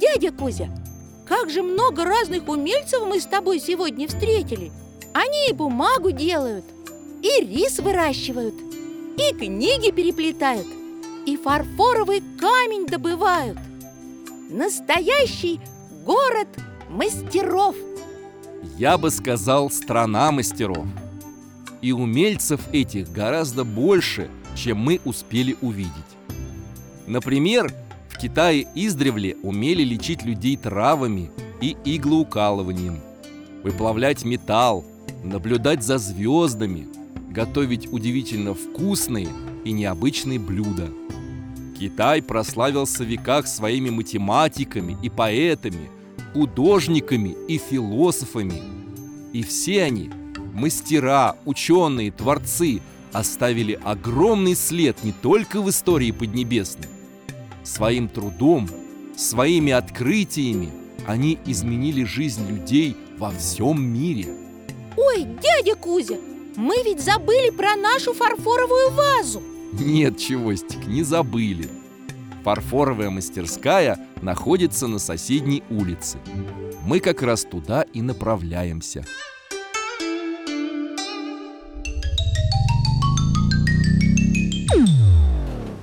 Дядя Кузя, как же много разных умельцев мы с тобой сегодня встретили Они и бумагу делают, и рис выращивают, и книги переплетают, и фарфоровый камень добывают Настоящий город мастеров Я бы сказал, страна мастеров. И умельцев этих гораздо больше, чем мы успели увидеть. Например, Китае издревле умели лечить людей травами и иглоукалыванием, выплавлять металл, наблюдать за звездами, готовить удивительно вкусные и необычные блюда. Китай прославился в веках своими математиками и поэтами, художниками и философами. И все они, мастера, ученые, творцы, оставили огромный след не только в истории Поднебесной. Своим трудом, своими открытиями они изменили жизнь людей во всем мире. Ой, дядя Кузя, мы ведь забыли про нашу фарфоровую вазу Нет, Чевостик, не забыли. Фарфоровая мастерская находится на соседней улице. Мы как раз туда и направляемся.